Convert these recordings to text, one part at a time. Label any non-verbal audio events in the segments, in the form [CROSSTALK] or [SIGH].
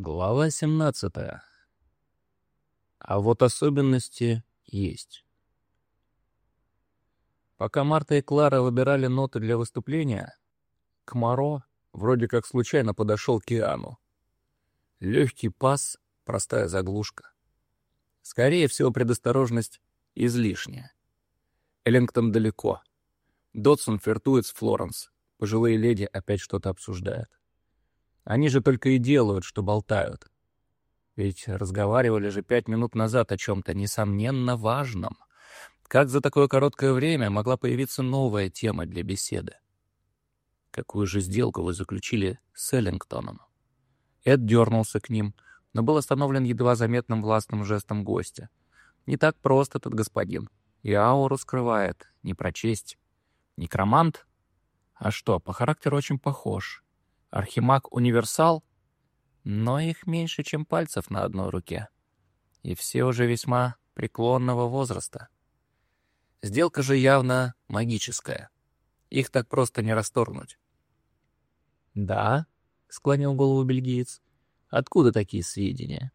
Глава 17. А вот особенности есть. Пока Марта и Клара выбирали ноты для выступления, к Моро вроде как случайно подошел к Иоанну. Легкий пас, простая заглушка. Скорее всего, предосторожность излишняя. Эллингтон далеко. Додсон флиртует с Флоренс. Пожилые леди опять что-то обсуждают. Они же только и делают, что болтают. Ведь разговаривали же пять минут назад о чем-то несомненно важном. Как за такое короткое время могла появиться новая тема для беседы? Какую же сделку вы заключили с Эллингтоном? Эд дернулся к ним, но был остановлен едва заметным властным жестом гостя. Не так просто этот господин. И ауру скрывает, не прочесть. Некромант? А что, по характеру очень похож. Архимаг-универсал, но их меньше, чем пальцев на одной руке. И все уже весьма преклонного возраста. Сделка же явно магическая. Их так просто не расторгнуть. «Да?» — склонил голову бельгиец. «Откуда такие сведения?»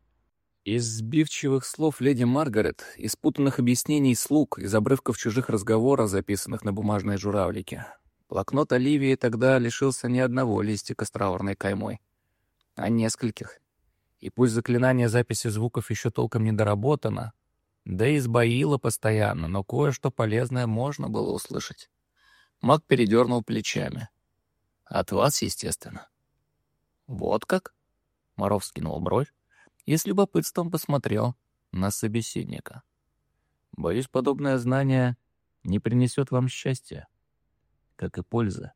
Из сбивчивых слов леди Маргарет, из путанных объяснений слуг, из обрывков чужих разговоров, записанных на бумажной журавлике. Блокнот Оливии тогда лишился не одного листика с траурной каймой, а нескольких. И пусть заклинание записи звуков еще толком не доработано, да и сбоило постоянно, но кое-что полезное можно было услышать. Маг передернул плечами. От вас, естественно. Вот как? Моров скинул бровь и с любопытством посмотрел на собеседника. Боюсь, подобное знание не принесет вам счастья как и польза.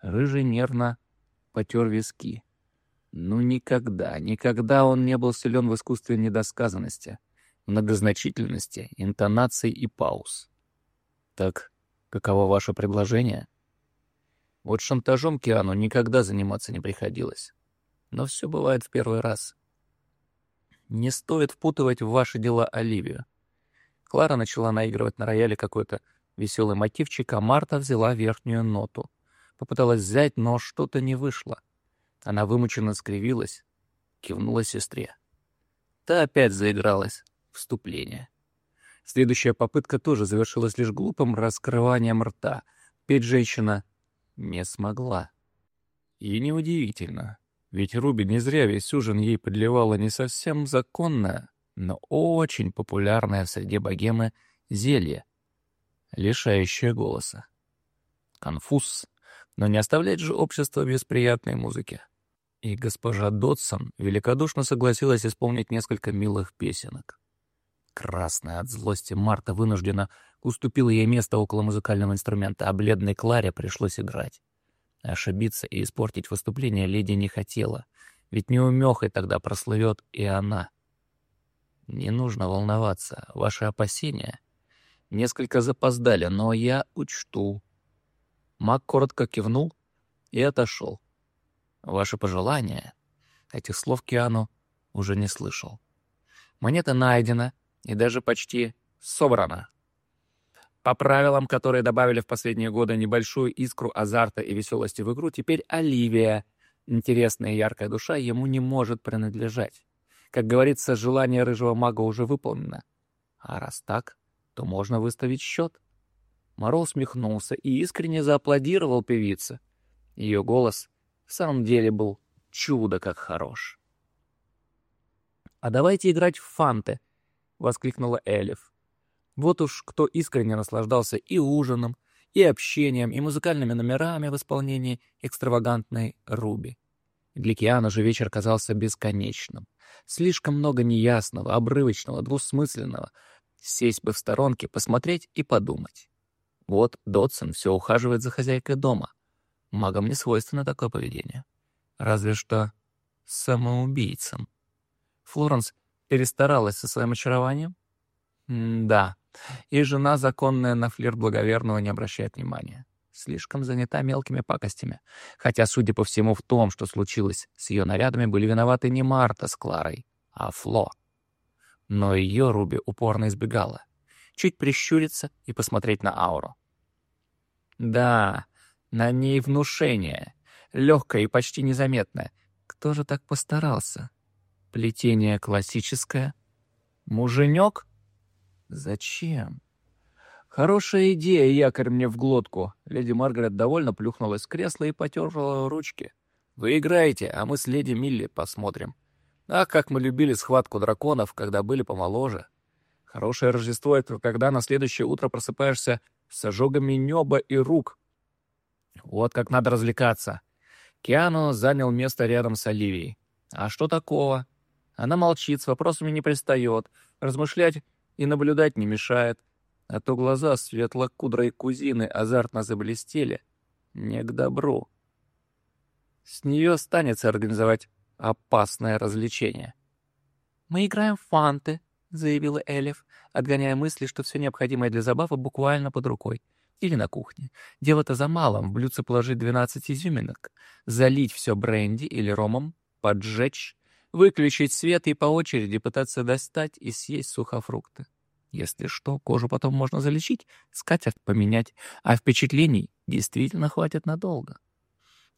Рыжий нервно потер виски. Ну, никогда, никогда он не был силен в искусстве недосказанности, многозначительности, интонаций и пауз. Так, каково ваше предложение? Вот шантажом Киану никогда заниматься не приходилось. Но все бывает в первый раз. Не стоит впутывать в ваши дела Оливию. Клара начала наигрывать на рояле какой-то веселый мотивчик, а Марта взяла верхнюю ноту. Попыталась взять, но что-то не вышло. Она вымученно скривилась, кивнула сестре. Та опять заигралась. Вступление. Следующая попытка тоже завершилась лишь глупым раскрыванием рта. Петь женщина не смогла. И неудивительно, ведь Руби не зря весь ужин ей подливала не совсем законное, но очень популярное среди богемы зелье — лишающая голоса. Конфуз, но не оставлять же общество без приятной музыки. И госпожа Дотсон великодушно согласилась исполнить несколько милых песенок. Красная от злости Марта вынуждена уступила ей место около музыкального инструмента, а бледной Кларе пришлось играть. Ошибиться и испортить выступление леди не хотела, ведь неумехой тогда прослывет и она. Не нужно волноваться, ваши опасения несколько запоздали, но я учту». Мак коротко кивнул и отошел. «Ваши пожелания?» Этих слов Киану уже не слышал. «Монета найдена и даже почти собрана. По правилам, которые добавили в последние годы небольшую искру азарта и веселости в игру, теперь Оливия, интересная и яркая душа, ему не может принадлежать. Как говорится, желание рыжего мага уже выполнено. А раз так, то можно выставить счет. Моро усмехнулся и искренне зааплодировал певице. Ее голос в самом деле был чудо как хорош. «А давайте играть в фанты!» — воскликнула Элиф. Вот уж кто искренне наслаждался и ужином, и общением, и музыкальными номерами в исполнении экстравагантной Руби. Для Киана же вечер казался бесконечным. Слишком много неясного, обрывочного, двусмысленного — Сесть бы в сторонке, посмотреть и подумать. Вот Додсон все ухаживает за хозяйкой дома. Магам не свойственно такое поведение. Разве что самоубийцам. Флоренс перестаралась со своим очарованием? М да. И жена, законная на флирт благоверного, не обращает внимания. Слишком занята мелкими пакостями. Хотя, судя по всему, в том, что случилось с ее нарядами, были виноваты не Марта с Кларой, а Фло но ее Руби упорно избегала. Чуть прищуриться и посмотреть на ауру. Да, на ней внушение, легкое и почти незаметное. Кто же так постарался? Плетение классическое? Муженек? Зачем? Хорошая идея, якорь мне в глотку. Леди Маргарет довольно плюхнулась с кресла и потерла ручки. Вы играете, а мы с леди Милли посмотрим. Ах, как мы любили схватку драконов, когда были помоложе. Хорошее Рождество — это когда на следующее утро просыпаешься с ожогами неба и рук. Вот как надо развлекаться. Киану занял место рядом с Оливией. А что такого? Она молчит, с вопросами не пристает, размышлять и наблюдать не мешает. А то глаза светлокудрой кузины азартно заблестели. Не к добру. С нее станется организовать опасное развлечение. «Мы играем в фанты», — заявила Элиф, отгоняя мысли, что все необходимое для забавы буквально под рукой. Или на кухне. Дело-то за малым. В блюдце положить 12 изюминок, залить все бренди или ромом, поджечь, выключить свет и по очереди пытаться достать и съесть сухофрукты. Если что, кожу потом можно залечить, скатерть поменять, а впечатлений действительно хватит надолго.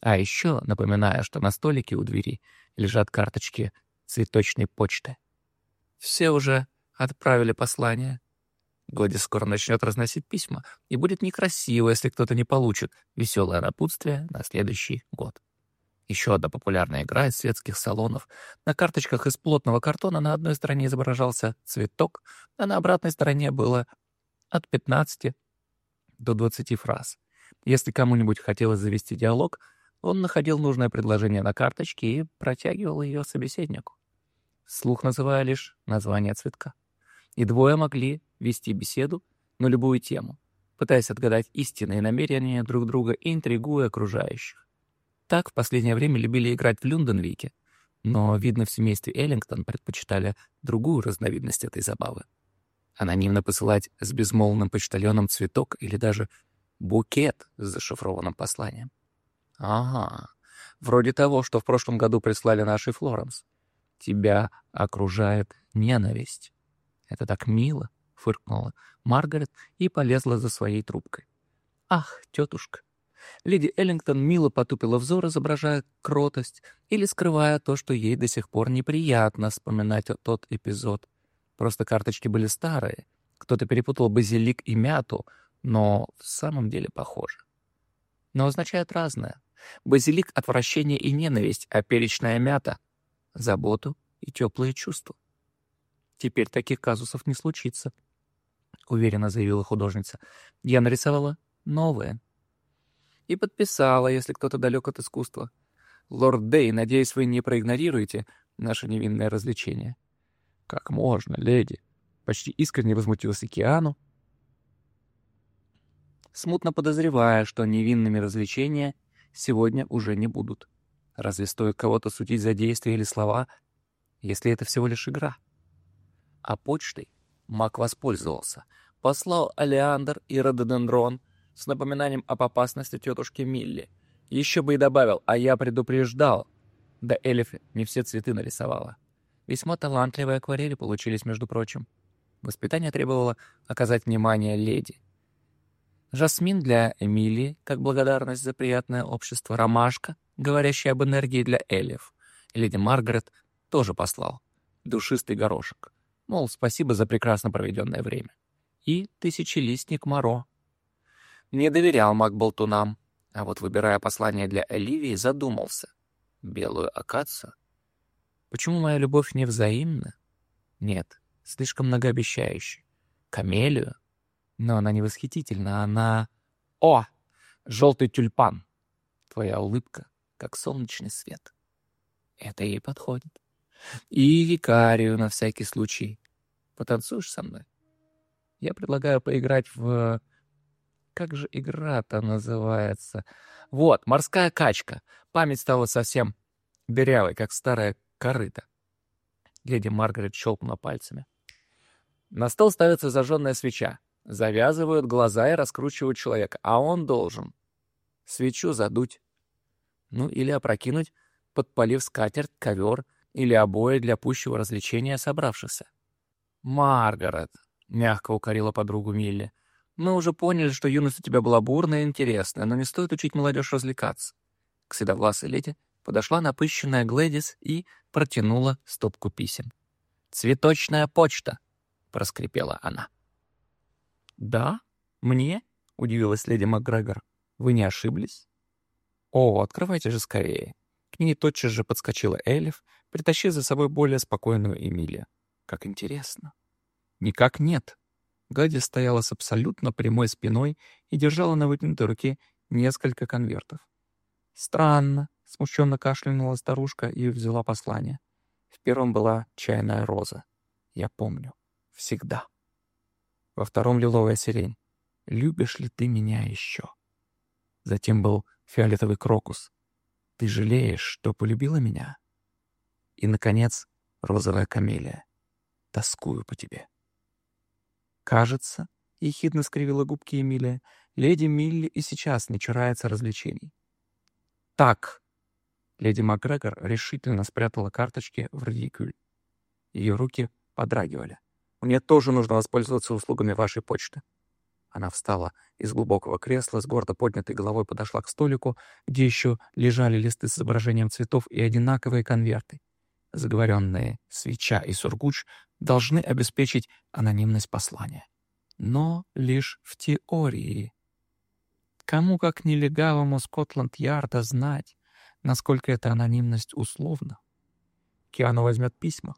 А еще напоминаю, что на столике у двери лежат карточки цветочной почты. Все уже отправили послание. Гладис скоро начнет разносить письма, и будет некрасиво, если кто-то не получит веселое напутствие на следующий год. Еще одна популярная игра из светских салонов. На карточках из плотного картона на одной стороне изображался цветок, а на обратной стороне было от 15 до 20 фраз. Если кому-нибудь хотелось завести диалог, он находил нужное предложение на карточке и протягивал ее собеседнику, слух называя лишь название цветка. И двое могли вести беседу на любую тему, пытаясь отгадать истинные намерения друг друга и интригуя окружающих. Так в последнее время любили играть в Люнденвике, но, видно, в семействе Эллингтон предпочитали другую разновидность этой забавы. Анонимно посылать с безмолвным почтальоном цветок или даже букет с зашифрованным посланием. Ага, вроде того, что в прошлом году прислали нашей Флоренс. Тебя окружает ненависть. Это так мило, фыркнула Маргарет и полезла за своей трубкой. Ах, тетушка, Леди Эллингтон мило потупила взор, изображая кротость или скрывая то, что ей до сих пор неприятно вспоминать тот эпизод. Просто карточки были старые. Кто-то перепутал базилик и мяту, но в самом деле похоже. Но означает разное. Базилик — отвращение и ненависть, а перечная мята — заботу и теплые чувства. Теперь таких казусов не случится, — уверенно заявила художница. Я нарисовала новое и подписала, если кто-то далек от искусства. Лорд Дэй, надеюсь, вы не проигнорируете наше невинное развлечение. Как можно, леди? Почти искренне возмутился Киану, смутно подозревая, что невинными развлечения сегодня уже не будут. Разве стоит кого-то судить за действия или слова, если это всего лишь игра? А почтой маг воспользовался. Послал Алиандр и Рододендрон с напоминанием об опасности тетушки Милли. Еще бы и добавил, а я предупреждал. Да Элиф не все цветы нарисовала. Весьма талантливые акварели получились, между прочим. Воспитание требовало оказать внимание леди. Жасмин для Эмилии, как благодарность за приятное общество. Ромашка, говорящая об энергии для Элиф. Леди Маргарет тоже послал. Душистый горошек. Мол, спасибо за прекрасно проведенное время. И тысячелистник Моро, не доверял маг болтунам, а вот, выбирая послание для Оливии, задумался. Белую акацию? Почему моя любовь не взаимна? Нет, слишком многообещающая. Камелию? Но она не восхитительна, она... О! Желтый тюльпан! Твоя улыбка, как солнечный свет. Это ей подходит. И викарию на всякий случай. Потанцуешь со мной? Я предлагаю поиграть в как же игра-то называется? Вот, морская качка. Память стала совсем дырявой, как старая корыта. Леди Маргарет щелкнула пальцами. На стол ставится зажженная свеча. Завязывают глаза и раскручивают человека, а он должен свечу задуть. Ну, или опрокинуть, подпалив скатерть, ковер или обои для пущего развлечения собравшихся. «Маргарет», — мягко укорила подругу Милли, — мы уже поняли, что юность у тебя была бурная и интересная, но не стоит учить молодежь развлекаться. К седовласой леди Подошла напыщенная Глэдис и протянула стопку писем. «Цветочная почта!» — проскрипела она. «Да? Мне?» — удивилась леди МакГрегор. «Вы не ошиблись?» «О, открывайте же скорее!» К ней тотчас же подскочила Элиф, притащив за собой более спокойную Эмилию. «Как интересно!» «Никак нет!» Гади стояла с абсолютно прямой спиной и держала на вытянутой руке несколько конвертов. «Странно», — смущенно кашлянула старушка и взяла послание. В первом была чайная роза. Я помню. Всегда. Во втором — лиловая сирень. «Любишь ли ты меня еще?» Затем был фиолетовый крокус. «Ты жалеешь, что полюбила меня?» И, наконец, розовая камелия. «Тоскую по тебе». «Кажется», — ехидно скривила губки Эмилия, «леди Милли и сейчас не чурается развлечений». «Так», — леди МакГрегор решительно спрятала карточки в радикюль. Ее руки подрагивали. «Мне тоже нужно воспользоваться услугами вашей почты». Она встала из глубокого кресла, с гордо поднятой головой подошла к столику, где еще лежали листы с изображением цветов и одинаковые конверты. Заговоренные свеча и сургуч должны обеспечить анонимность послания. Но лишь в теории. Кому, как нелегавому Скотланд-Ярда, знать, насколько эта анонимность условна? Киану возьмет письма.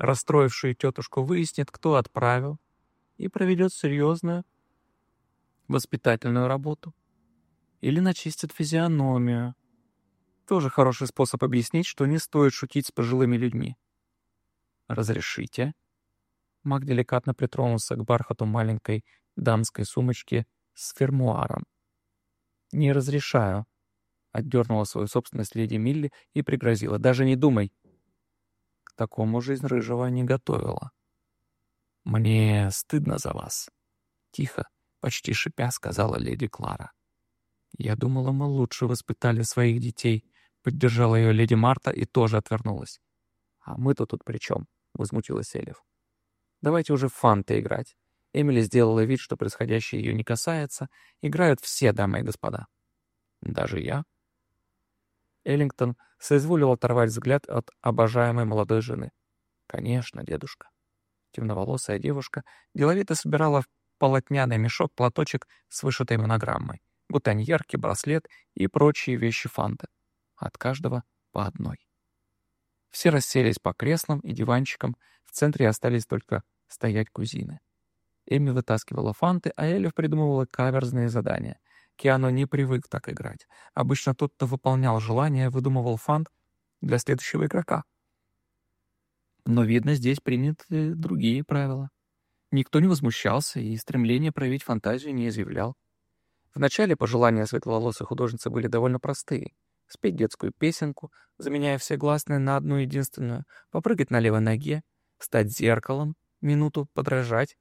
Расстроившую тетушку выяснит, кто отправил, и проведет серьезную воспитательную работу. Или начистит физиономию. Тоже хороший способ объяснить, что не стоит шутить с пожилыми людьми. «Разрешите?» Маг деликатно притронулся к бархату маленькой дамской сумочки с фермуаром. «Не разрешаю», — отдернула свою собственность леди Милли и пригрозила. «Даже не думай». Такому жизнь Рыжего не готовила. «Мне стыдно за вас», — тихо, почти шипя, сказала леди Клара. «Я думала, мы лучше воспитали своих детей», — поддержала ее леди Марта и тоже отвернулась. «А мы-то тут при чем?» — возмутилась Элиф. «Давайте уже в фанты играть». Эмили сделала вид, что происходящее ее не касается. Играют все дамы и господа. «Даже я?» Эллингтон соизволил оторвать взгляд от обожаемой молодой жены. «Конечно, дедушка». Темноволосая девушка деловито собирала в полотняный мешок платочек с вышитой монограммой, бутоньерки, браслет и прочие вещи фанты. От каждого по одной. Все расселись по креслам и диванчикам, в центре остались только стоять кузины. Эми вытаскивала фанты, а Элиф придумывала каверзные задания. Киану не привык так играть. Обычно тот, кто выполнял желание, выдумывал фант для следующего игрока. Но, видно, здесь приняты другие правила. Никто не возмущался и стремление проявить фантазию не изъявлял. Вначале пожелания светловолосой художницы были довольно простые — спеть детскую песенку, заменяя все гласные на одну единственную, попрыгать на левой ноге, стать зеркалом, минуту подражать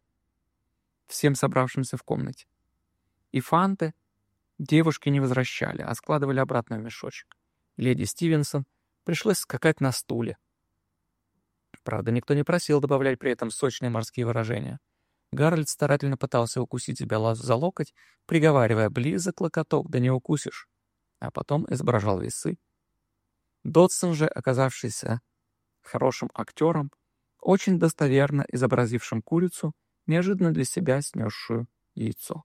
всем собравшимся в комнате. И фанты девушки не возвращали, а складывали обратно в мешочек. Леди Стивенсон пришлось скакать на стуле. Правда, никто не просил добавлять при этом сочные морские выражения. Гарольд старательно пытался укусить себя за локоть, приговаривая «близок локоток, да не укусишь» а потом изображал весы. Додсон же, оказавшийся хорошим актером, очень достоверно изобразившим курицу, неожиданно для себя снесшую яйцо.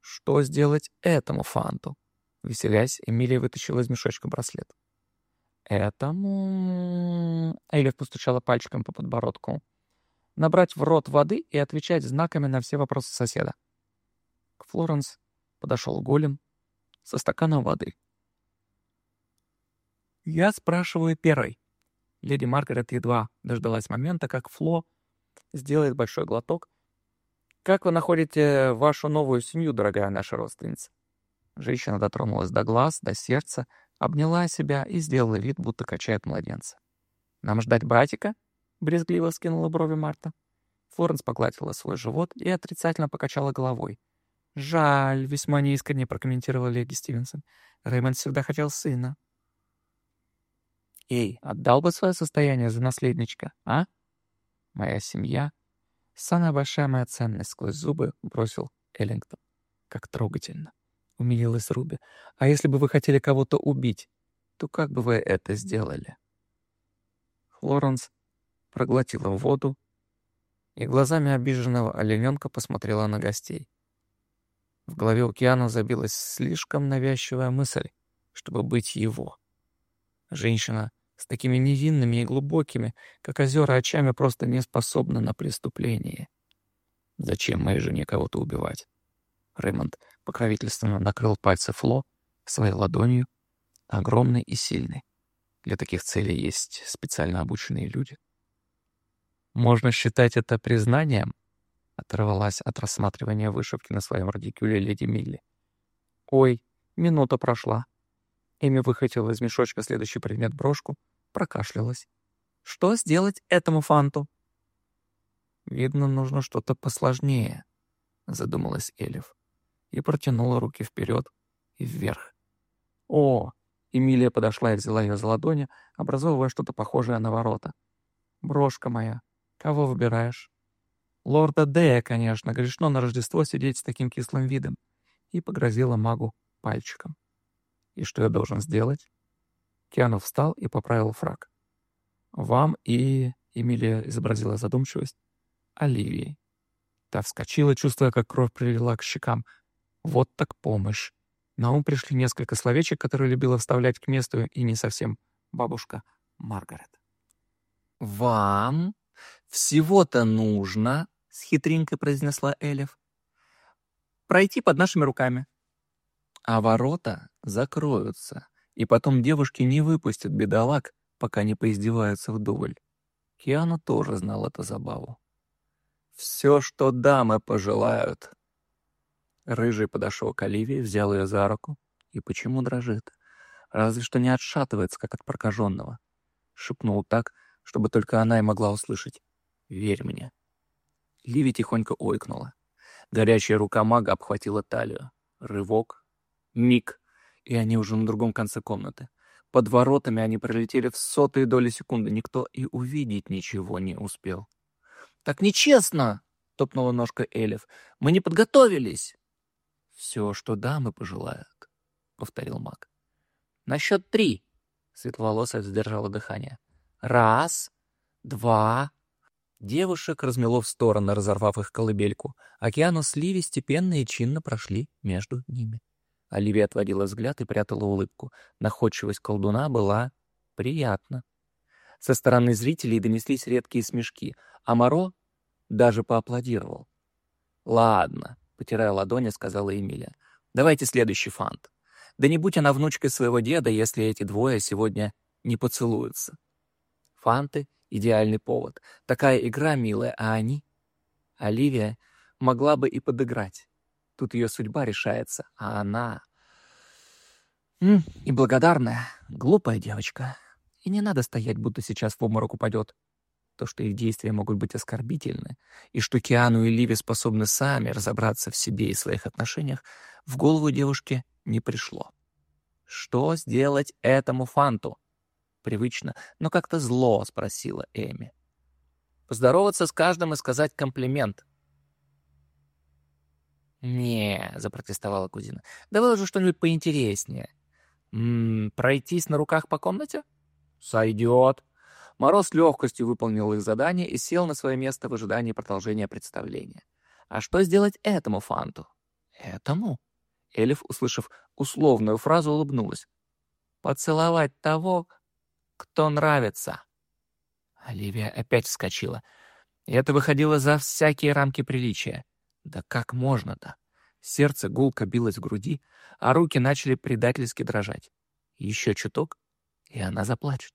Что сделать этому фанту? Веселясь, Эмилия вытащила из мешочка браслет. «Этому...» Эльф постучала пальчиком по подбородку. «Набрать в рот воды и отвечать знаками на все вопросы соседа». К Флоренс подошел голем, со стаканом воды. «Я спрашиваю первой». Леди Маргарет едва дождалась момента, как Фло сделает большой глоток. «Как вы находите вашу новую семью, дорогая наша родственница?» Женщина дотронулась до глаз, до сердца, обняла себя и сделала вид, будто качает младенца. «Нам ждать братика?» — брезгливо скинула брови Марта. Флоренс погладила свой живот и отрицательно покачала головой. «Жаль», — весьма неискренне прокомментировала леди Стивенсон. «Рэймонд всегда хотел сына». «Эй, отдал бы свое состояние за наследничка, а?» «Моя семья — самая большая моя ценность», — сквозь зубы бросил Эллингтон. «Как трогательно», — умилилась Руби. «А если бы вы хотели кого-то убить, то как бы вы это сделали?» Флоренс проглотила воду и глазами обиженного олененка посмотрела на гостей. В голове океана забилась слишком навязчивая мысль, чтобы быть его. Женщина с такими невинными и глубокими, как озера очами, просто не способна на преступление. Зачем моей жене кого-то убивать? Рэймонд покровительственно накрыл пальцы Фло своей ладонью, огромной и сильной. Для таких целей есть специально обученные люди. «Можно считать это признанием?» — оторвалась от рассматривания вышивки на своем радикюле леди Милли. «Ой, минута прошла». Эми выхватила из мешочка следующий предмет брошку, прокашлялась. «Что сделать этому фанту?» «Видно, нужно что-то посложнее», — задумалась Элиф и протянула руки вперед и вверх. «О!» — Эмилия подошла и взяла ее за ладони, образовывая что-то похожее на ворота. «Брошка моя, кого выбираешь?» «Лорда Дея, конечно, грешно на Рождество сидеть с таким кислым видом», и погрозила магу пальчиком. «И что я должен сделать?» Киану встал и поправил фраг. «Вам и...» — Эмилия изобразила задумчивость. «Оливии». Та вскочила, чувствуя, как кровь прилила к щекам. «Вот так помощь!» На ум пришли несколько словечек, которые любила вставлять к месту и не совсем бабушка Маргарет. «Вам всего-то нужно, — с хитринкой произнесла Элиф, — пройти под нашими руками. А ворота закроются, и потом девушки не выпустят бедолаг, пока не поиздеваются вдоволь. Киану тоже знал эту забаву. «Все, что дамы пожелают», Рыжий подошел к Оливии, взял ее за руку. И почему дрожит? Разве что не отшатывается, как от прокаженного. Шепнул так, чтобы только она и могла услышать. «Верь мне». Ливи тихонько ойкнула. Горячая рука мага обхватила талию. Рывок. Миг. И они уже на другом конце комнаты. Под воротами они пролетели в сотые доли секунды. Никто и увидеть ничего не успел. «Так нечестно!» — топнула ножка Элев. «Мы не подготовились!» «Все, что дамы пожелают», — повторил маг. «На счет три», — светловолосая задержала дыхание. «Раз, два...» Девушек размело в стороны, разорвав их колыбельку. Океану с Ливи степенно и чинно прошли между ними. Оливия отводила взгляд и прятала улыбку. Находчивость колдуна была приятна. Со стороны зрителей донеслись редкие смешки, а Моро даже поаплодировал. «Ладно, потирая ладони, сказала Эмилия. «Давайте следующий фант. Да не будь она внучкой своего деда, если эти двое сегодня не поцелуются». Фанты — идеальный повод. Такая игра милая, а они? Оливия могла бы и подыграть. Тут ее судьба решается, а она... И благодарная, глупая девочка. И не надо стоять, будто сейчас в обморок упадет то, что их действия могут быть оскорбительны, и что Киану и Ливи способны сами разобраться в себе и своих отношениях, в голову девушке не пришло. «Что сделать этому фанту?» Привычно, но как-то зло спросила Эми. «Поздороваться с каждым и сказать комплимент». «Не», — запротестовала кузина, — «давай уже что-нибудь поинтереснее». «М «Пройтись на руках по комнате?» «Сойдет», Мороз легкостью выполнил их задание и сел на свое место в ожидании продолжения представления. А что сделать этому фанту? Этому? Элиф, услышав условную фразу, улыбнулась. «Поцеловать того, кто нравится». Оливия опять вскочила. И это выходило за всякие рамки приличия. Да как можно-то? Сердце гулко билось в груди, а руки начали предательски дрожать. Еще чуток, и она заплачет.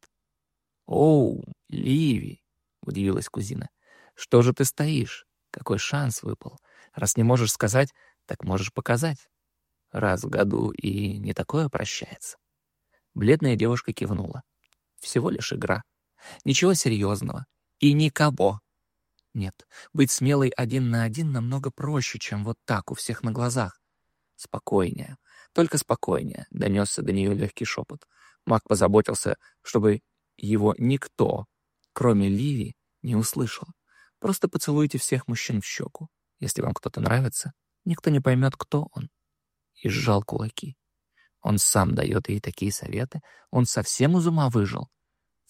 «Оу, Ливи!» — удивилась кузина. «Что же ты стоишь? Какой шанс выпал? Раз не можешь сказать, так можешь показать. Раз в году и не такое прощается». Бледная девушка кивнула. «Всего лишь игра. Ничего серьезного. И никого. Нет, быть смелой один на один намного проще, чем вот так у всех на глазах. Спокойнее, только спокойнее», — донесся до нее легкий шепот. Маг позаботился, чтобы его никто, кроме Ливи, не услышал. Просто поцелуйте всех мужчин в щеку. Если вам кто-то нравится, никто не поймет, кто он. И сжал кулаки. Он сам дает ей такие советы. Он совсем из ума выжил.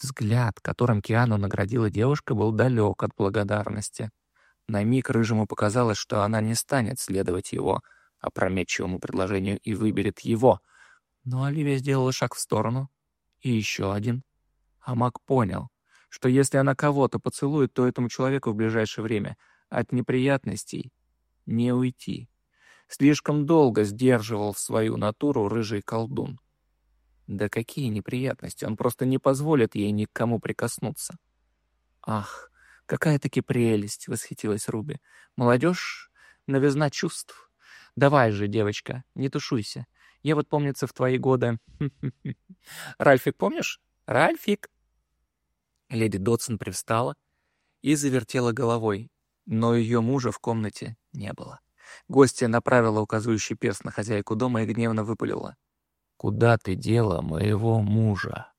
Взгляд, которым Киану наградила девушка, был далек от благодарности. На миг Рыжему показалось, что она не станет следовать его опрометчивому предложению и выберет его. Но Оливия сделала шаг в сторону. И еще один. А Мак понял, что если она кого-то поцелует, то этому человеку в ближайшее время от неприятностей не уйти. Слишком долго сдерживал свою натуру рыжий колдун. Да какие неприятности, он просто не позволит ей никому прикоснуться. Ах, какая-таки прелесть, восхитилась Руби. Молодежь, новизна чувств. Давай же, девочка, не тушуйся. Я вот, помнится, в твои годы... [LAUGHS] Ральфик, помнишь? Ральфик! Леди Дотсон привстала и завертела головой, но ее мужа в комнате не было. Гостья направила указывающий перст на хозяйку дома и гневно выпалила. «Куда ты дела моего мужа?»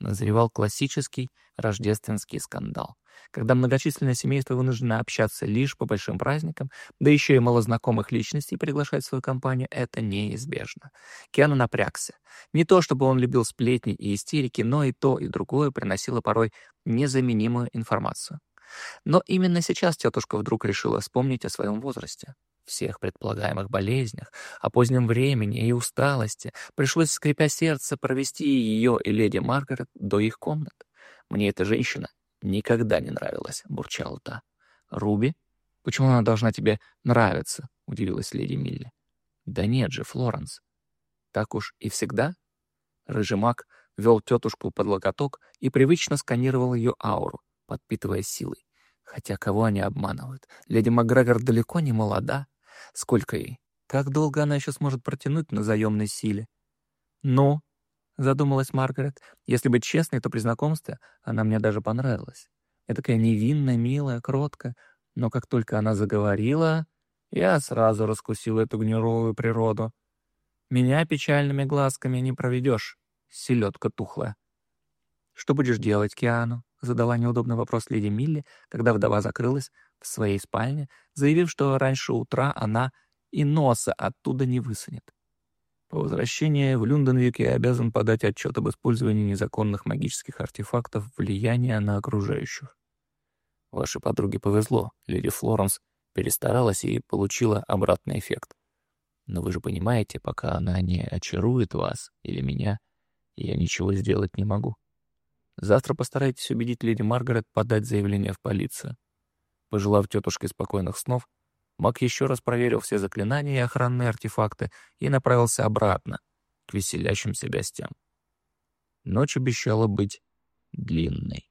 Назревал классический рождественский скандал, когда многочисленное семейство вынуждено общаться лишь по большим праздникам, да еще и малознакомых личностей приглашать в свою компанию, это неизбежно. Киану напрягся. Не то, чтобы он любил сплетни и истерики, но и то, и другое приносило порой незаменимую информацию. Но именно сейчас тетушка вдруг решила вспомнить о своем возрасте. Всех предполагаемых болезнях, о позднем времени и усталости пришлось, скрипя сердце, провести ее и леди Маргарет до их комнат. «Мне эта женщина никогда не нравилась», — бурчала та. «Руби? Почему она должна тебе нравиться?» — удивилась леди Милли. «Да нет же, Флоренс. Так уж и всегда?» Рыжий маг вел тетушку под локоток и привычно сканировал ее ауру, подпитывая силой. Хотя кого они обманывают? Леди Макгрегор далеко не молода. Сколько ей? Как долго она еще сможет протянуть на заемной силе? «Ну», — задумалась Маргарет, — «если быть честной, то при знакомстве она мне даже понравилась. Я такая невинная, милая, кроткая. Но как только она заговорила, я сразу раскусил эту гнилую природу. Меня печальными глазками не проведешь, селедка тухлая. Что будешь делать, Киану? Задала неудобный вопрос леди Милли, когда вдова закрылась в своей спальне, заявив, что раньше утра она и носа оттуда не высунет. По возвращении в Люнденвик я обязан подать отчет об использовании незаконных магических артефактов влияния на окружающих. Вашей подруге повезло, леди Флоренс перестаралась и получила обратный эффект. Но вы же понимаете, пока она не очарует вас или меня, я ничего сделать не могу. Завтра постарайтесь убедить леди Маргарет подать заявление в полицию. Пожелав тетушке спокойных снов, Мак еще раз проверил все заклинания и охранные артефакты и направился обратно, к веселящимся гостям. Ночь обещала быть длинной.